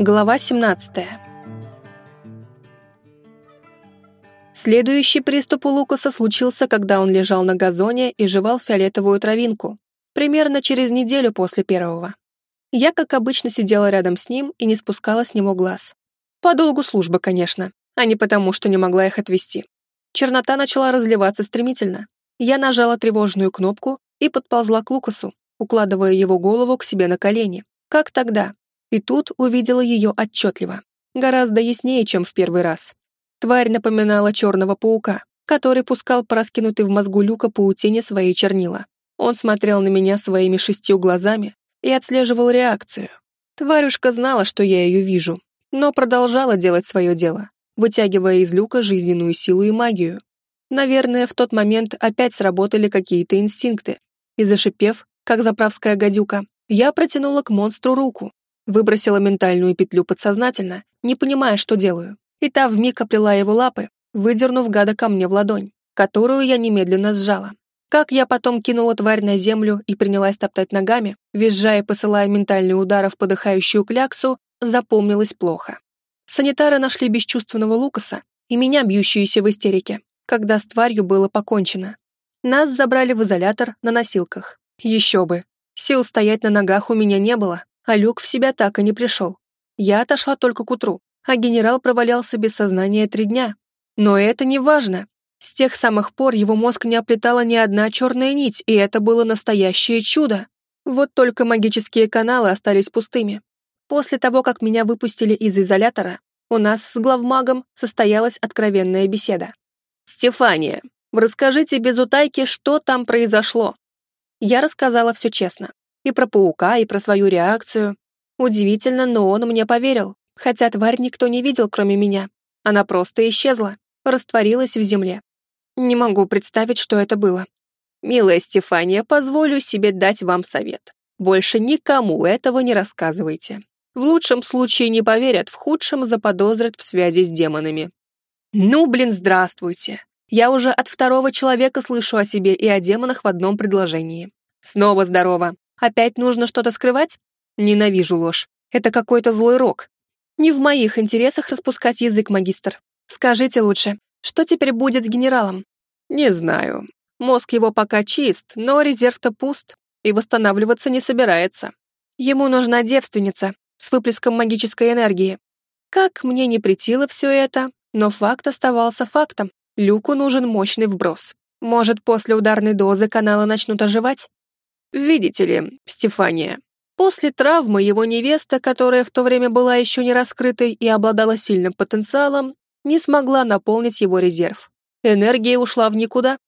Глава 17. Следующий приступ у Лукаса случился, когда он лежал на газоне и жевал фиолетовую травинку, примерно через неделю после первого. Я, как обычно, сидела рядом с ним и не спускала с него глаз. По долгу службы, конечно, а не потому, что не могла их отвести. Чернота начала разливаться стремительно. Я нажала тревожную кнопку и подползла к Лукасу, укладывая его голову к себе на колени. Как тогда, и тут увидела ее отчетливо. Гораздо яснее, чем в первый раз. Тварь напоминала черного паука, который пускал по раскинутой в мозгу люка паутине свои чернила. Он смотрел на меня своими шестью глазами и отслеживал реакцию. Тварюшка знала, что я ее вижу, но продолжала делать свое дело, вытягивая из люка жизненную силу и магию. Наверное, в тот момент опять сработали какие-то инстинкты, и, зашипев, как заправская гадюка, я протянула к монстру руку, Выбросила ментальную петлю подсознательно, не понимая, что делаю. И та вмиг оплела его лапы, выдернув гада ко мне в ладонь, которую я немедленно сжала. Как я потом кинула тварь на землю и принялась топтать ногами, визжая и посылая ментальные удары в подыхающую кляксу, запомнилось плохо. Санитары нашли бесчувственного Лукаса и меня, бьющуюся в истерике, когда с тварью было покончено. Нас забрали в изолятор на носилках. Еще бы. Сил стоять на ногах у меня не было, а Люк в себя так и не пришел. Я отошла только к утру, а генерал провалялся без сознания три дня. Но это не важно. С тех самых пор его мозг не оплетала ни одна черная нить, и это было настоящее чудо. Вот только магические каналы остались пустыми. После того, как меня выпустили из изолятора, у нас с главмагом состоялась откровенная беседа. «Стефания, расскажите без утайки, что там произошло». Я рассказала все честно. И про паука, и про свою реакцию. Удивительно, но он мне поверил, хотя тварь никто не видел, кроме меня. Она просто исчезла, растворилась в земле. Не могу представить, что это было. Милая Стефания, позволю себе дать вам совет. Больше никому этого не рассказывайте. В лучшем случае не поверят, в худшем заподозрят в связи с демонами. Ну, блин, здравствуйте. Я уже от второго человека слышу о себе и о демонах в одном предложении. Снова здорово. Опять нужно что-то скрывать? Ненавижу ложь. Это какой-то злой рок. Не в моих интересах распускать язык, магистр. Скажите лучше, что теперь будет с генералом? Не знаю. Мозг его пока чист, но резерв-то пуст и восстанавливаться не собирается. Ему нужна девственница с выплеском магической энергии. Как мне не притило все это, но факт оставался фактом. Люку нужен мощный вброс. Может, после ударной дозы каналы начнут оживать? Видите ли, Стефания, после травмы его невеста, которая в то время была еще не раскрытой и обладала сильным потенциалом, не смогла наполнить его резерв. Энергия ушла в никуда.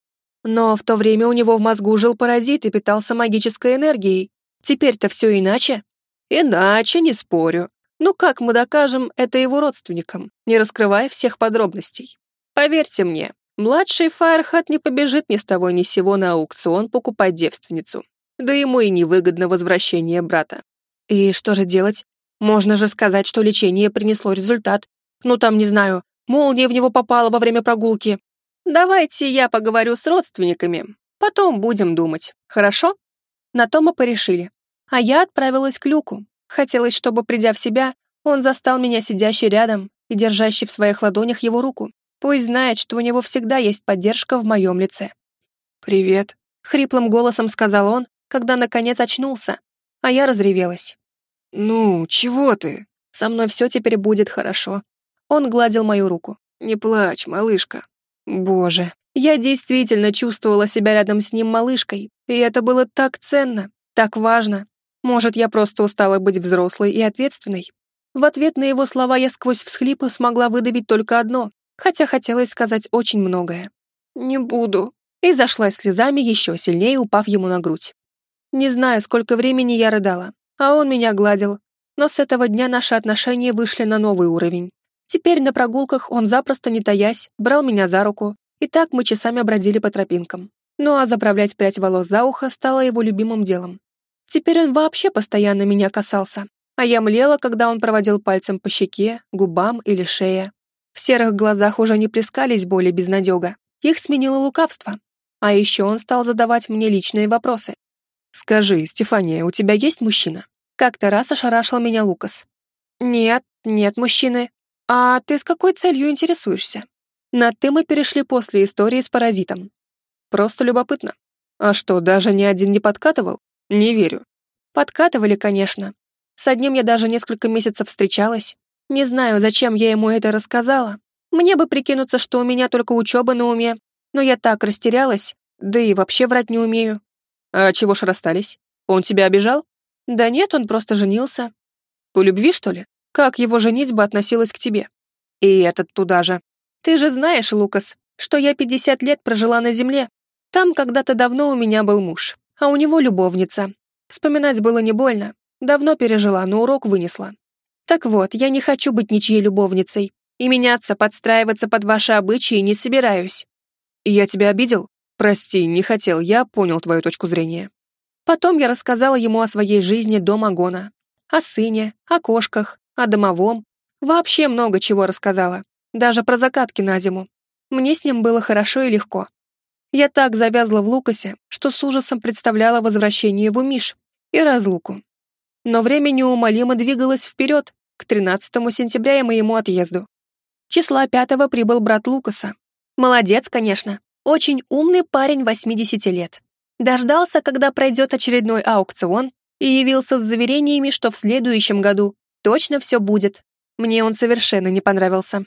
Но в то время у него в мозгу жил паразит и питался магической энергией. Теперь-то все иначе. Иначе, не спорю. Ну как мы докажем это его родственникам, не раскрывая всех подробностей? Поверьте мне, младший Фаерхат не побежит ни с того ни с сего на аукцион покупать девственницу да ему и невыгодно возвращение брата. И что же делать? Можно же сказать, что лечение принесло результат. Ну там, не знаю, молния в него попала во время прогулки. Давайте я поговорю с родственниками, потом будем думать, хорошо? На то мы порешили. А я отправилась к Люку. Хотелось, чтобы, придя в себя, он застал меня сидящей рядом и держащий в своих ладонях его руку. Пусть знает, что у него всегда есть поддержка в моем лице. «Привет», — хриплым голосом сказал он, когда наконец очнулся, а я разревелась. «Ну, чего ты? Со мной все теперь будет хорошо». Он гладил мою руку. «Не плачь, малышка». Боже, я действительно чувствовала себя рядом с ним малышкой, и это было так ценно, так важно. Может, я просто устала быть взрослой и ответственной? В ответ на его слова я сквозь всхлипы смогла выдавить только одно, хотя хотелось сказать очень многое. «Не буду», и зашлась слезами еще сильнее, упав ему на грудь. Не знаю, сколько времени я рыдала, а он меня гладил. Но с этого дня наши отношения вышли на новый уровень. Теперь на прогулках он запросто не таясь, брал меня за руку, и так мы часами бродили по тропинкам. Ну а заправлять прядь волос за ухо стало его любимым делом. Теперь он вообще постоянно меня касался, а я млела, когда он проводил пальцем по щеке, губам или шее. В серых глазах уже не плескались боли безнадега, их сменило лукавство. А еще он стал задавать мне личные вопросы, «Скажи, Стефания, у тебя есть мужчина?» Как-то раз ошарашил меня Лукас. Нет, нет, мужчины. А ты с какой целью интересуешься? На «ты» мы перешли после истории с паразитом. Просто любопытно. А что, даже ни один не подкатывал? Не верю. Подкатывали, конечно. С одним я даже несколько месяцев встречалась. Не знаю, зачем я ему это рассказала. Мне бы прикинуться, что у меня только учеба на уме, но я так растерялась, да и вообще врать не умею. А чего ж расстались? Он тебя обижал? Да нет, он просто женился. По любви, что ли? Как его женитьба относилась к тебе? И этот туда же. Ты же знаешь, Лукас, что я 50 лет прожила на земле. Там когда-то давно у меня был муж, а у него любовница. Вспоминать было не больно. Давно пережила, но урок вынесла. Так вот, я не хочу быть ничьей любовницей. И меняться, подстраиваться под ваши обычаи не собираюсь. Я тебя обидел? Прости, не хотел, я понял твою точку зрения. Потом я рассказала ему о своей жизни до Магона. О сыне, о кошках, о домовом. Вообще много чего рассказала. Даже про закатки на зиму. Мне с ним было хорошо и легко. Я так завязла в Лукасе, что с ужасом представляла возвращение его Миш и разлуку. Но время неумолимо двигалось вперед, к 13 сентября и моему отъезду. Числа пятого прибыл брат Лукаса. Молодец, конечно. Очень умный парень 80 лет. Дождался, когда пройдет очередной аукцион, и явился с заверениями, что в следующем году точно все будет. Мне он совершенно не понравился.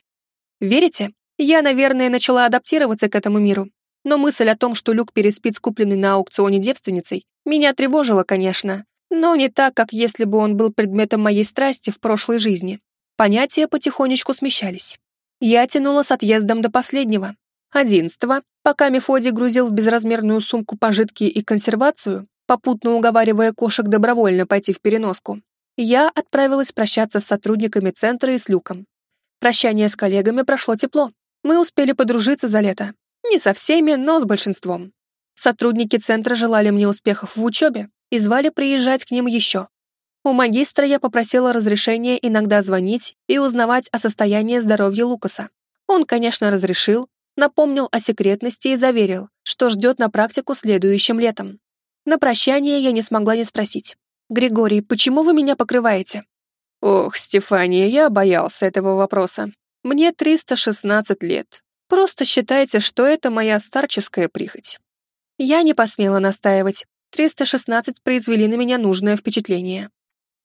Верите? Я, наверное, начала адаптироваться к этому миру. Но мысль о том, что Люк переспит с купленной на аукционе девственницей, меня тревожила, конечно, но не так, как если бы он был предметом моей страсти в прошлой жизни. Понятия потихонечку смещались. Я тянула с отъездом до последнего. Одиннадцатого, пока Мефодий грузил в безразмерную сумку пожитки и консервацию, попутно уговаривая кошек добровольно пойти в переноску, я отправилась прощаться с сотрудниками центра и с Люком. Прощание с коллегами прошло тепло. Мы успели подружиться за лето. Не со всеми, но с большинством. Сотрудники центра желали мне успехов в учебе и звали приезжать к ним еще. У магистра я попросила разрешения иногда звонить и узнавать о состоянии здоровья Лукаса. Он, конечно, разрешил, напомнил о секретности и заверил, что ждет на практику следующим летом. На прощание я не смогла не спросить. «Григорий, почему вы меня покрываете?» Ох, Стефания, я боялся этого вопроса. Мне 316 лет. Просто считайте, что это моя старческая прихоть. Я не посмела настаивать. 316 произвели на меня нужное впечатление.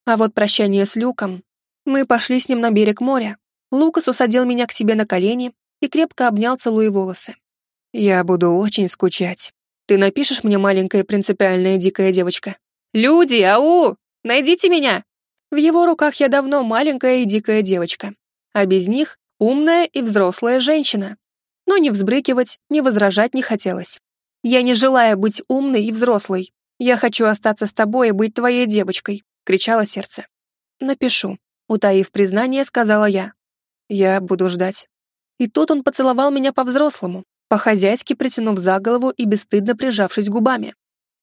А вот прощание с Люком... Мы пошли с ним на берег моря. Лукас усадил меня к себе на колени и крепко обнял, целуя волосы. «Я буду очень скучать. Ты напишешь мне, маленькая принципиальная дикая девочка?» «Люди, ау! Найдите меня!» В его руках я давно маленькая и дикая девочка, а без них умная и взрослая женщина. Но не взбрыкивать, не возражать не хотелось. Я не желаю быть умной и взрослой. Я хочу остаться с тобой и быть твоей девочкой, кричало сердце. Напишу, утаив признание, сказала я. Я буду ждать. И тут он поцеловал меня по-взрослому, по-хозяйски притянув за голову и бесстыдно прижавшись губами.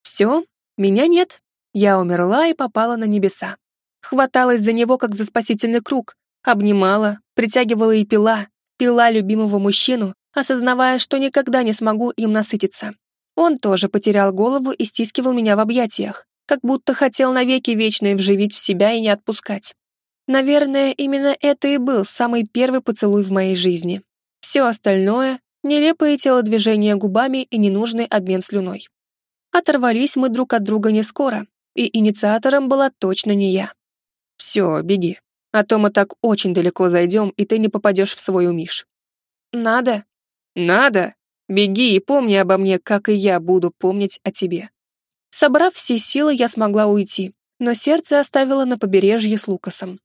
Все, меня нет. Я умерла и попала на небеса хваталась за него, как за спасительный круг, обнимала, притягивала и пила, пила любимого мужчину, осознавая, что никогда не смогу им насытиться. Он тоже потерял голову и стискивал меня в объятиях, как будто хотел навеки вечные вживить в себя и не отпускать. Наверное, именно это и был самый первый поцелуй в моей жизни. Все остальное — нелепые телодвижения губами и ненужный обмен слюной. Оторвались мы друг от друга не скоро, и инициатором была точно не я. Все, беги. А то мы так очень далеко зайдем, и ты не попадешь в свой умиш. Надо. Надо. Беги и помни обо мне, как и я буду помнить о тебе. Собрав все силы, я смогла уйти, но сердце оставила на побережье с Лукасом.